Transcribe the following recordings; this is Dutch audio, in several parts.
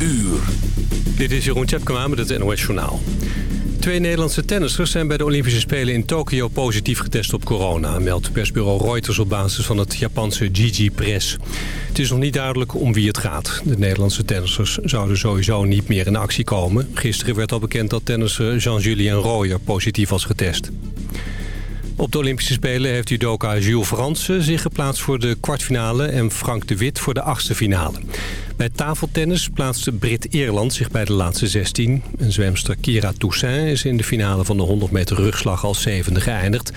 uur. Dit is Jeroen Tjepkema met het NOS Journaal. Twee Nederlandse tennissers zijn bij de Olympische Spelen in Tokio positief getest op corona... meldt persbureau Reuters op basis van het Japanse Gigi Press. Het is nog niet duidelijk om wie het gaat. De Nederlandse tennissers zouden sowieso niet meer in actie komen. Gisteren werd al bekend dat tennisser Jean-Julien Royer positief was getest. Op de Olympische Spelen heeft judoka Jules Fransen zich geplaatst voor de kwartfinale... en Frank de Wit voor de achtste finale. Bij tafeltennis plaatste Brit Eerland zich bij de laatste 16. En zwemster Kira Toussaint is in de finale van de 100 meter rugslag als zevende geëindigd.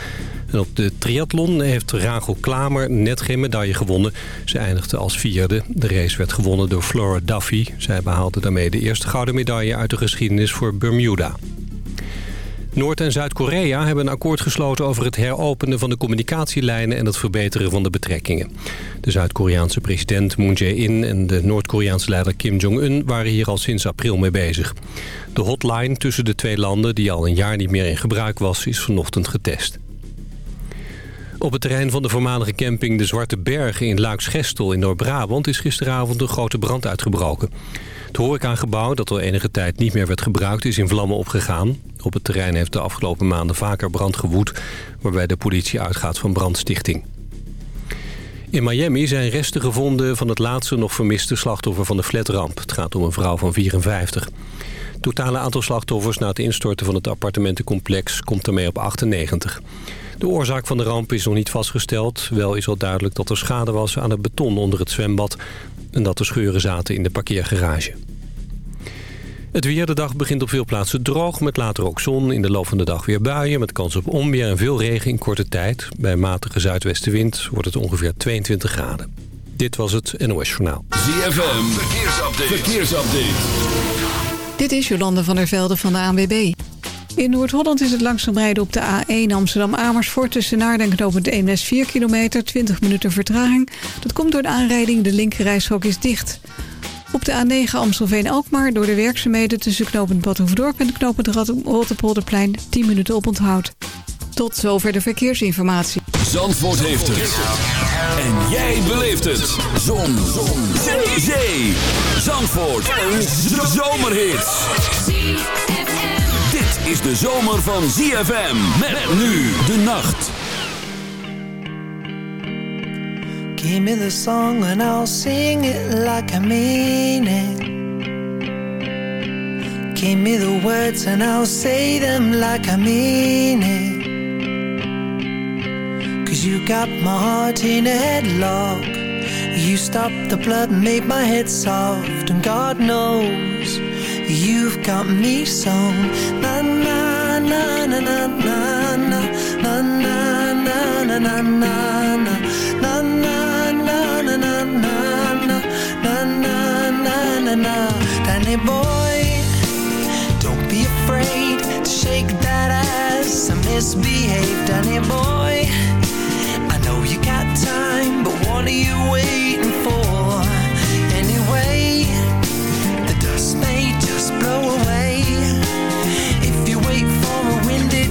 En op de triathlon heeft Rachel Klamer net geen medaille gewonnen. Ze eindigde als vierde. De race werd gewonnen door Flora Duffy. Zij behaalde daarmee de eerste gouden medaille uit de geschiedenis voor Bermuda. Noord- en Zuid-Korea hebben een akkoord gesloten over het heropenen van de communicatielijnen en het verbeteren van de betrekkingen. De Zuid-Koreaanse president Moon Jae-in en de Noord-Koreaanse leider Kim Jong-un waren hier al sinds april mee bezig. De hotline tussen de twee landen, die al een jaar niet meer in gebruik was, is vanochtend getest. Op het terrein van de voormalige camping De Zwarte Bergen in Luiksgestel in Noord-Brabant is gisteravond een grote brand uitgebroken. Het horecagebouw, dat al enige tijd niet meer werd gebruikt, is in vlammen opgegaan. Op het terrein heeft de afgelopen maanden vaker brand gewoed... waarbij de politie uitgaat van brandstichting. In Miami zijn resten gevonden van het laatste nog vermiste slachtoffer van de flatramp. Het gaat om een vrouw van 54. Het totale aantal slachtoffers na het instorten van het appartementencomplex komt ermee op 98. De oorzaak van de ramp is nog niet vastgesteld. Wel is al duidelijk dat er schade was aan het beton onder het zwembad... en dat er scheuren zaten in de parkeergarage. Het weer de dag begint op veel plaatsen droog, met later ook zon. In de loop van de dag weer buien, met kans op onweer en veel regen in korte tijd. Bij matige zuidwestenwind wordt het ongeveer 22 graden. Dit was het NOS Journaal. ZFM, verkeersupdate. verkeersupdate. Dit is Jolande van der Velde van de ANWB. In Noord-Holland is het langzaam rijden op de A1 Amsterdam-Amersfoort... tussen Naarden en Knopend Eemnes 4 kilometer, 20 minuten vertraging. Dat komt door de aanrijding, de linkerrijstrook is dicht... Op de A9 Amstelveen-Alkmaar door de werkzaamheden tussen knooppunt Badhoevedorp en knooppunt Rotterpolderplein 10 minuten oponthoud. Tot zover de verkeersinformatie. Zandvoort heeft het. En jij beleeft het. Zon. Zon. Zee. Zandvoort. Een zomerhit. Is de zomer van ZFM. Met nu de nacht. Give me the song and I'll sing it like I mean it. Give me the words and I'll say them like I mean it. Cause you got my heart in a headlock. You stopped the blood made my head soft. And God knows you've got me so. Na na na na na na na na na na na na na na na na na Danny boy Don't be afraid to shake that ass and misbehave Danny boy I know you got time But what are you waiting for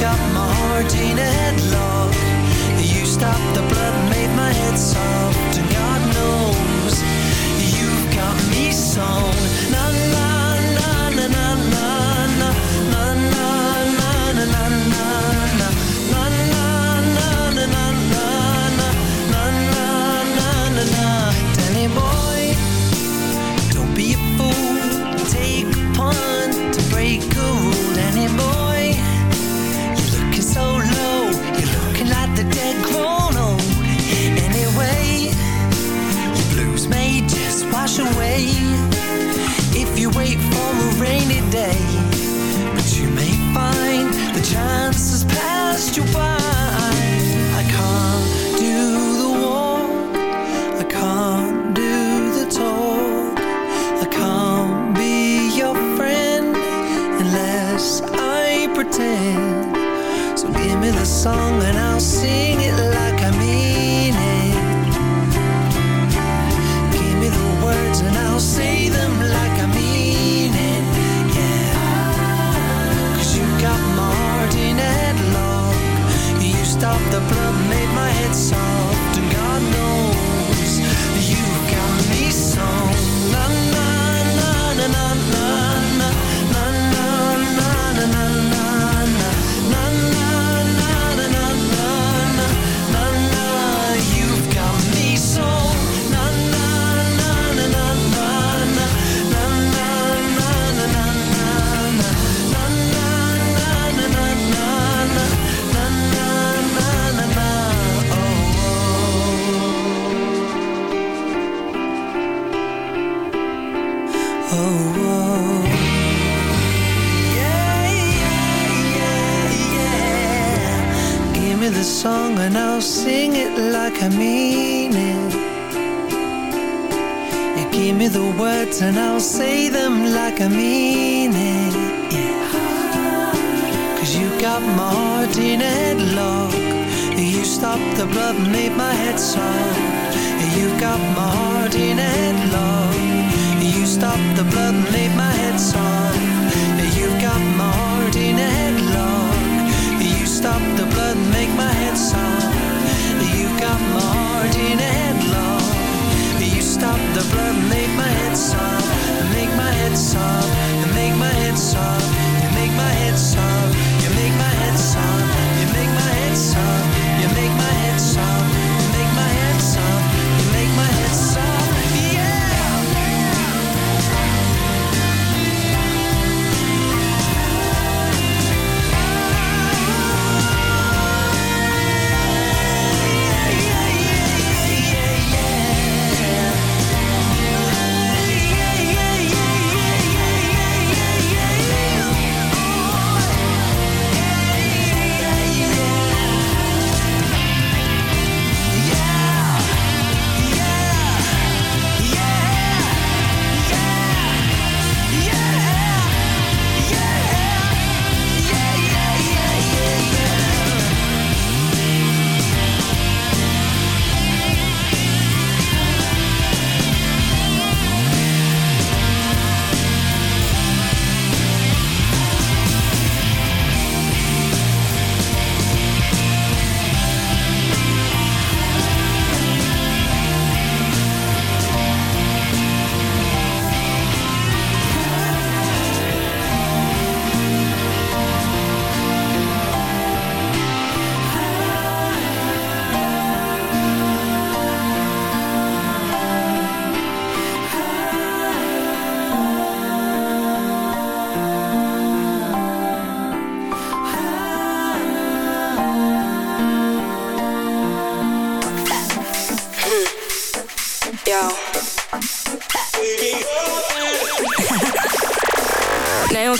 got my heart in a headlock. You stopped the blood made my head soft And God knows You've got me sewn you were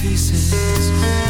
pieces.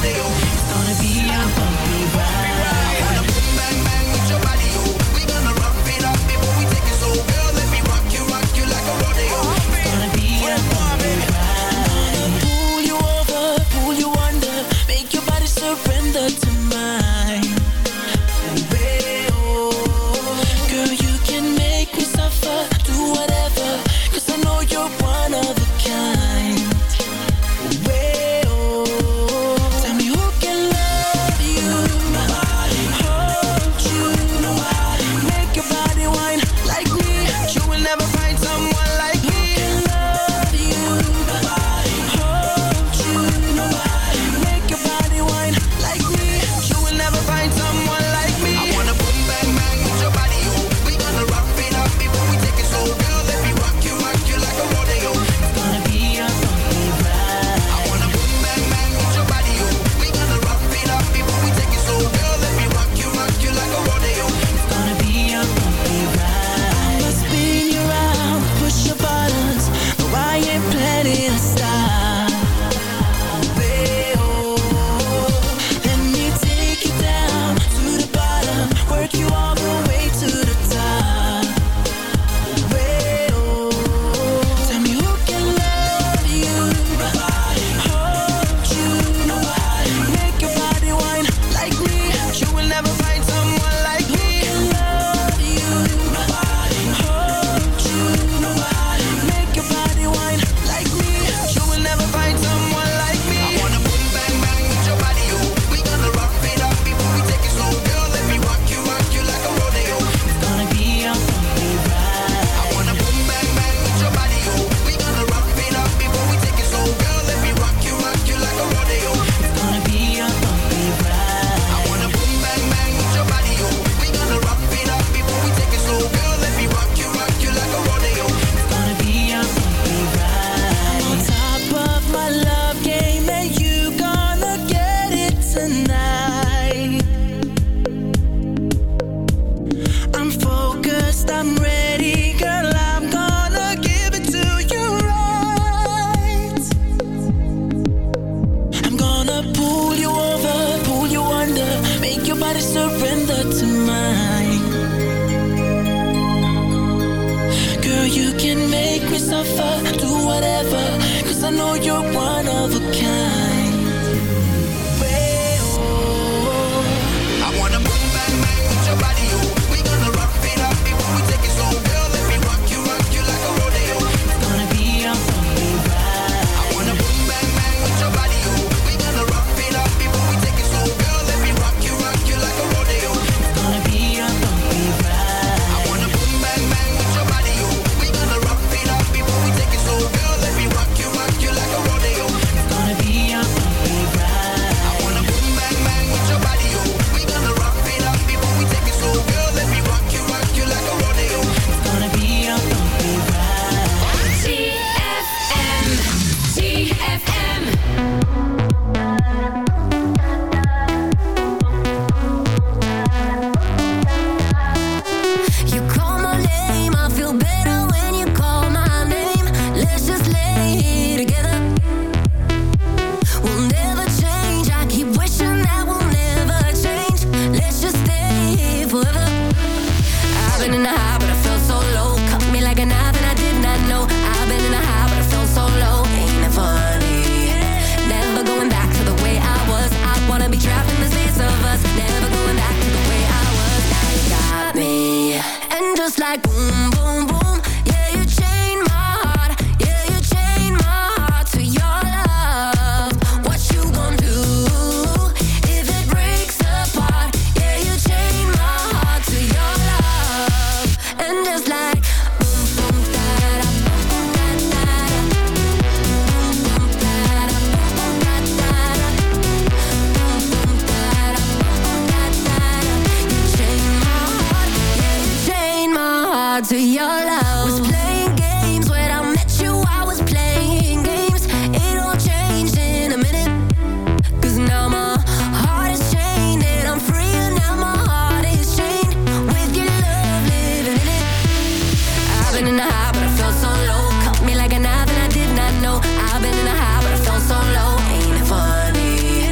been in the high, but I felt so low. Cut me like an knife and I did not know. I've been in the high, but I felt so low. Ain't it funny?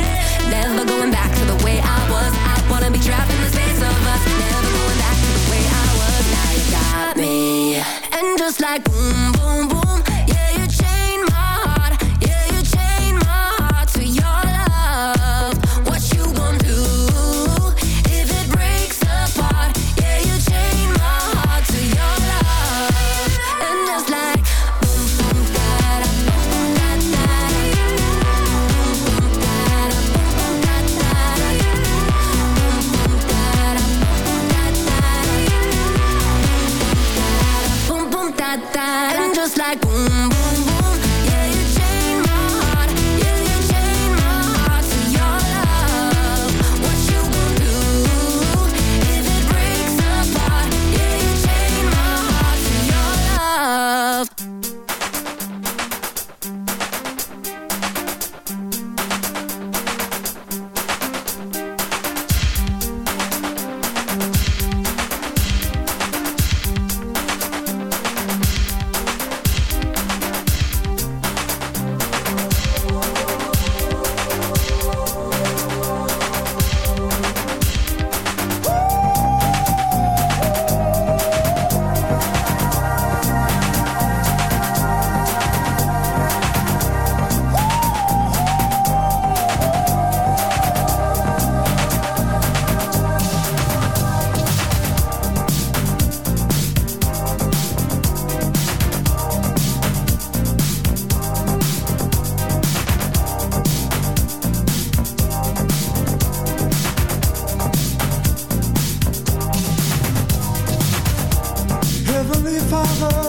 Never going back to the way I was. I wanna be trapped in the space of us. Never going back to the way I was. You got me, and just like. Oh.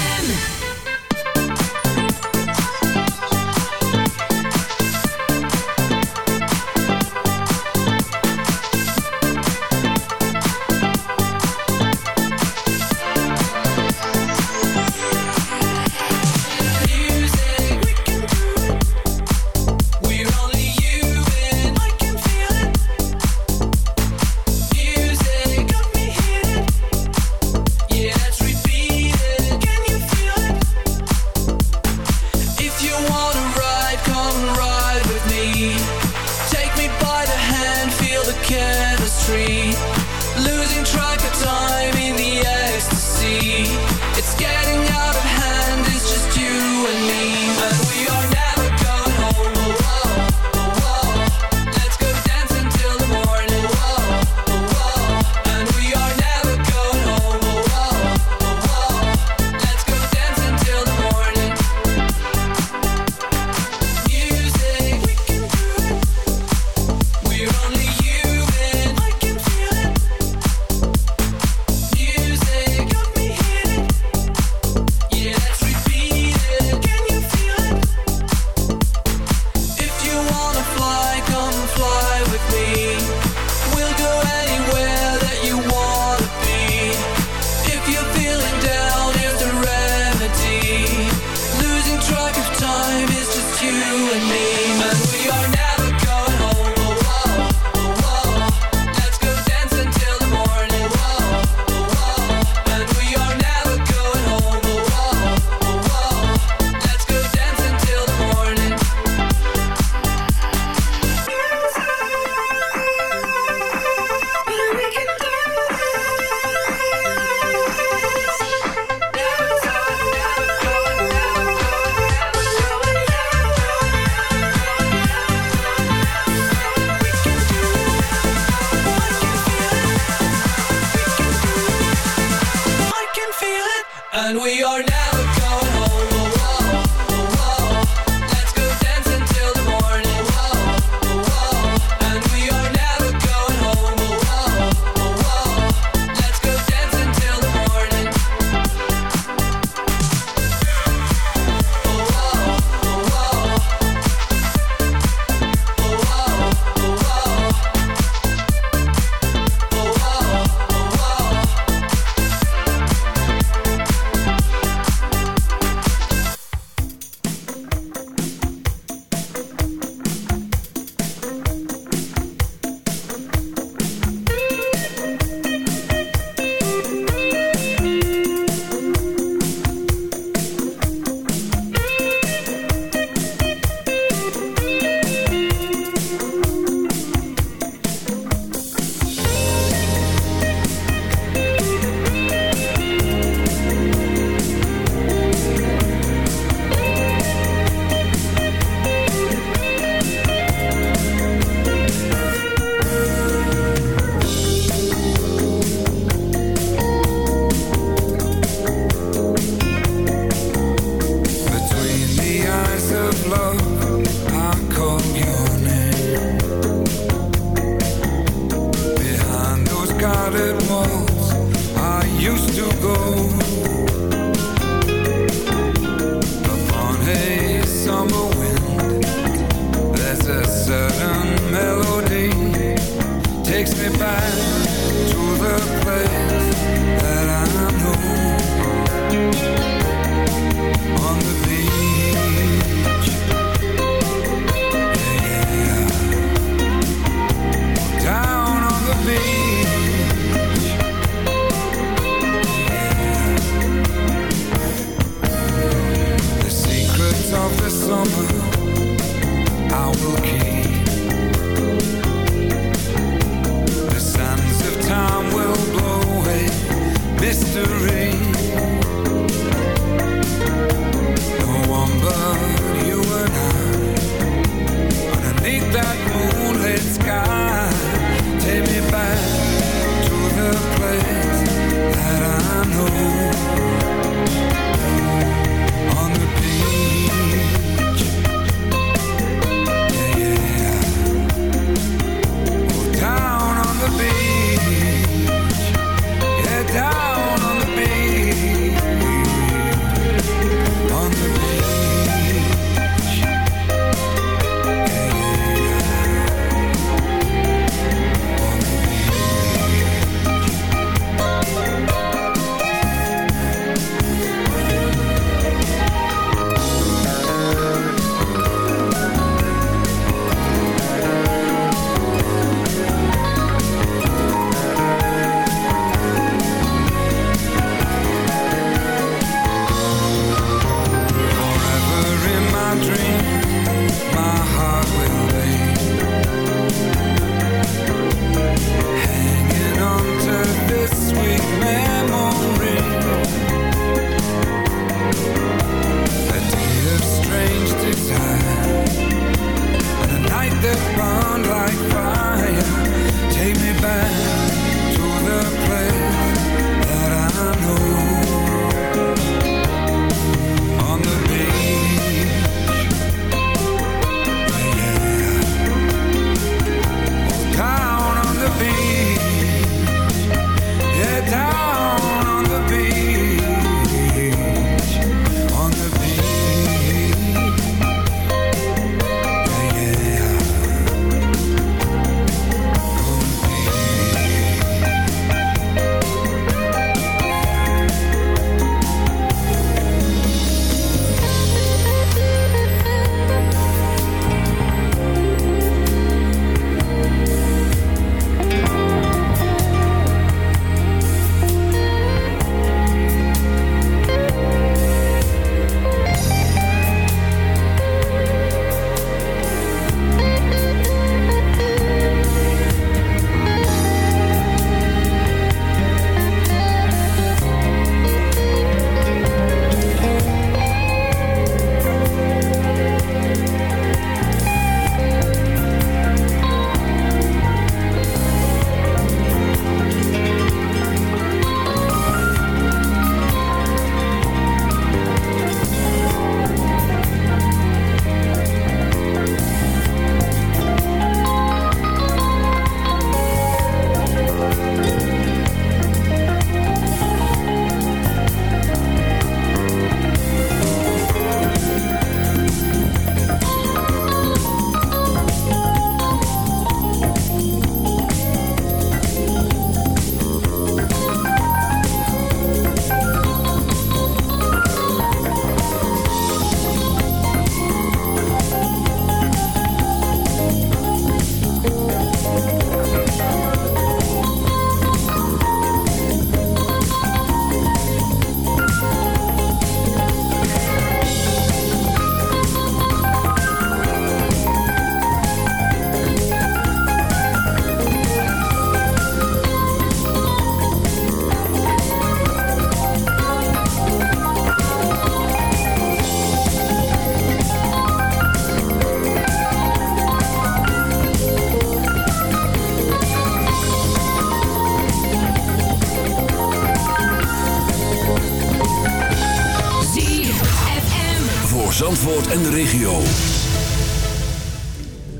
En de regio.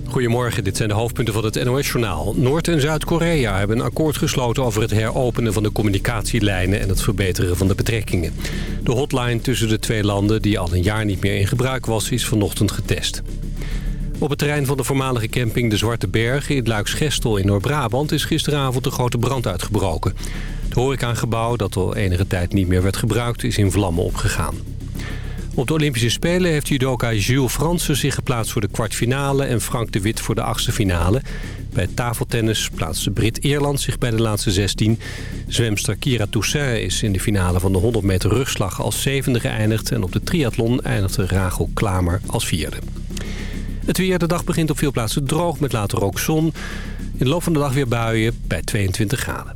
Goedemorgen, dit zijn de hoofdpunten van het NOS-journaal. Noord- en Zuid-Korea hebben een akkoord gesloten over het heropenen van de communicatielijnen en het verbeteren van de betrekkingen. De hotline tussen de twee landen, die al een jaar niet meer in gebruik was, is vanochtend getest. Op het terrein van de voormalige camping De Zwarte Bergen in Luiksgestel in Noord-Brabant is gisteravond een grote brand uitgebroken. Het horecagebouw, dat al enige tijd niet meer werd gebruikt, is in vlammen opgegaan. Op de Olympische Spelen heeft judoka Jules Fransen zich geplaatst voor de kwartfinale... en Frank de Wit voor de achtste finale. Bij tafeltennis plaatste Brit Eerland zich bij de laatste 16. Zwemster Kira Toussaint is in de finale van de 100 meter rugslag als zevende geëindigd... en op de triathlon eindigde Rachel Klamer als vierde. Het weer, de dag begint op veel plaatsen droog met later ook zon. In de loop van de dag weer buien bij 22 graden.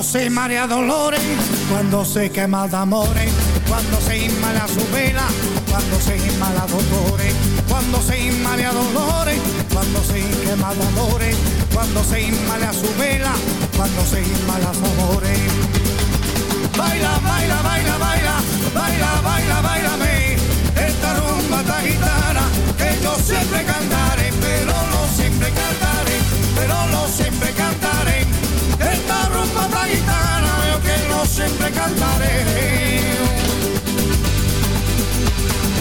Cuando se marea dolores, cuando se quema de amores, cuando se inmala su vela, cuando se inmala dolores, cuando se inmala dolores, cuando se quema de amores, cuando se inmala su vela, cuando se inmala amores. Baila, baila, baila, baila, baila, baila, baila, me siempre cantaré.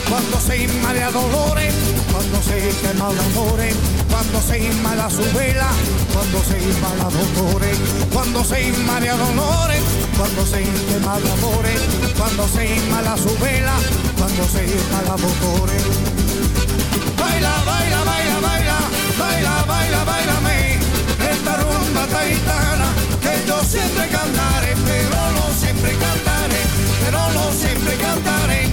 Cuando se inmala dolores, cuando se quema el amores, cuando se inmala su vela, cuando se inmala dolores, cuando se inmala dolores, cuando se quema el amores, cuando se inmala su vela, cuando se inmala dolores. Baila, baila, baila, baila, baila, baila, baila, me esta rumba taitana que yo siempre cantaré, pero no siempre cantaré, pero no siempre cantaré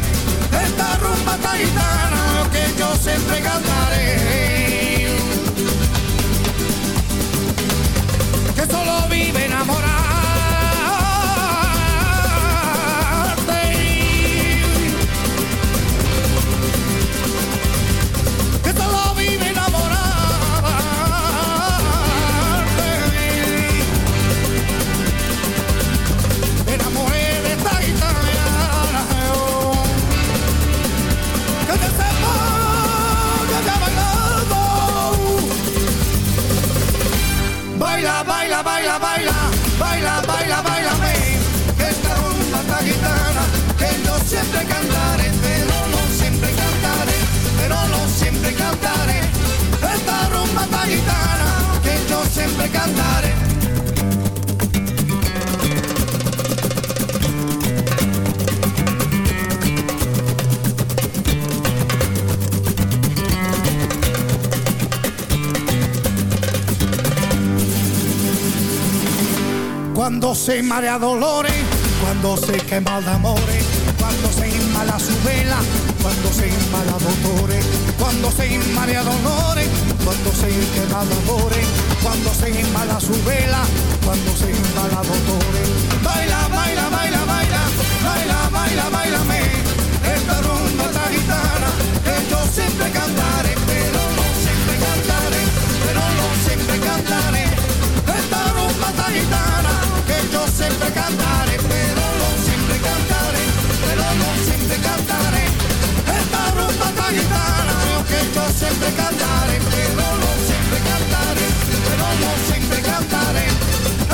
esta rumba taitana que yo siempre cantaré. Se marea dolores, cuando se quema de amores, cuando se inmala su vela, cuando se inmala dolores, cuando se inmala dolores, cuando se quema de amores, cuando se inmala su vela, cuando se inmala dolores. Que yo siempre cantaré, pero no siempre cantaré, pero no siempre cantaré.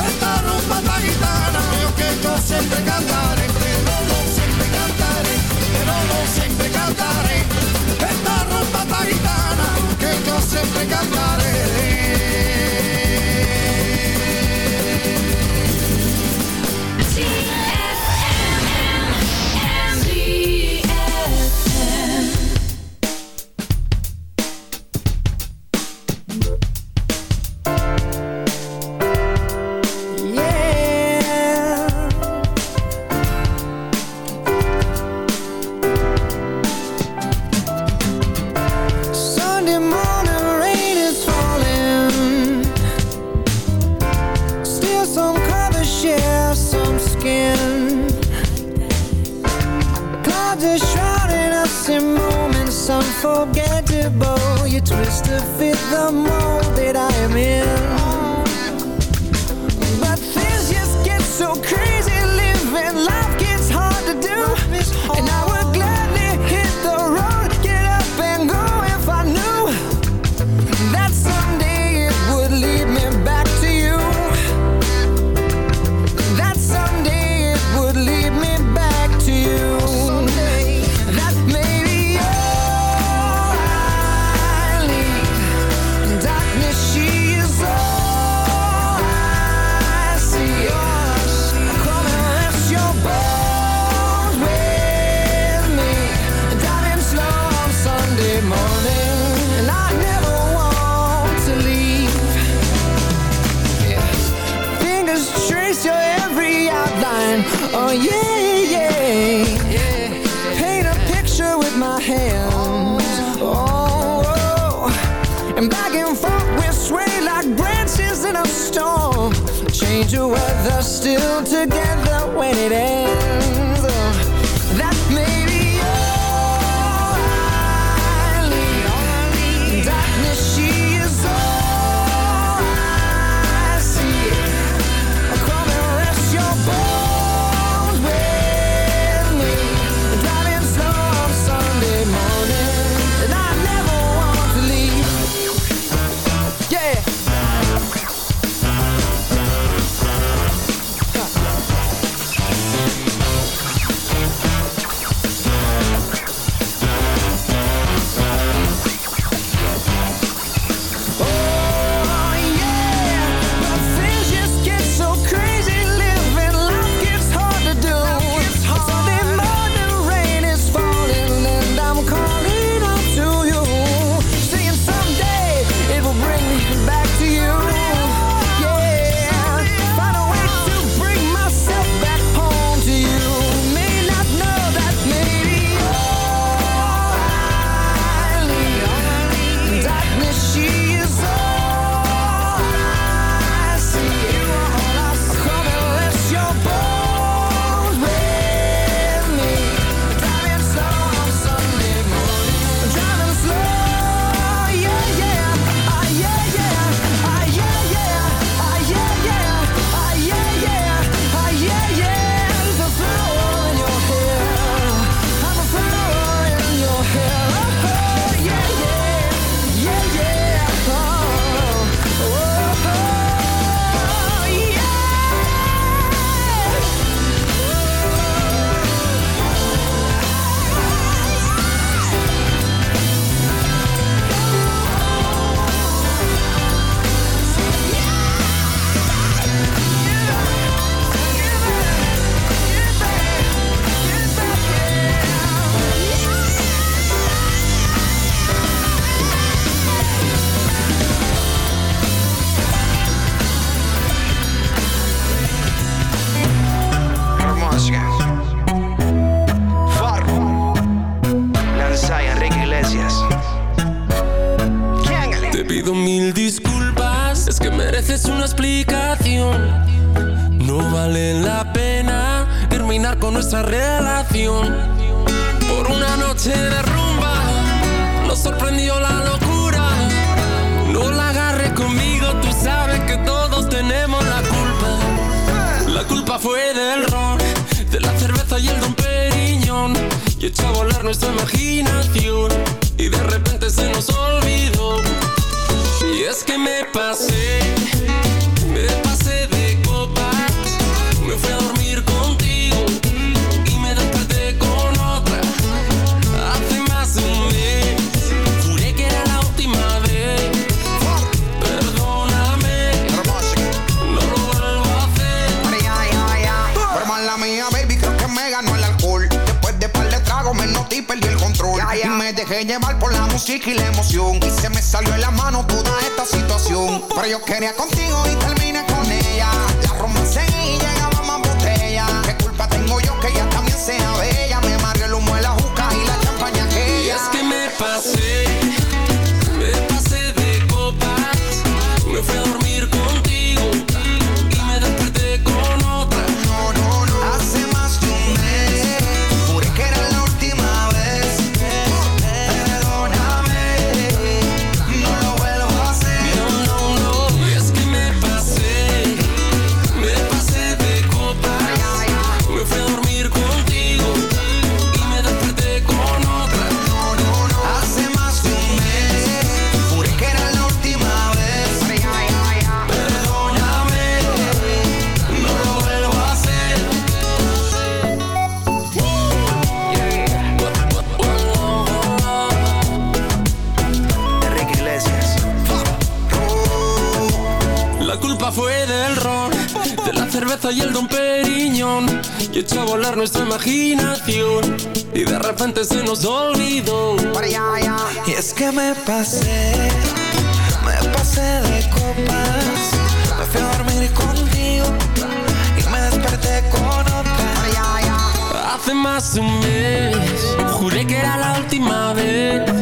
Esta rumba gitana yo siempre stranger weather Still together when it ends. los olvidó. Y es que me pasé, me pasé de copas. Me fui a dormir contigo y me desperté con otra. Hace más de un mes, juré que era la última vez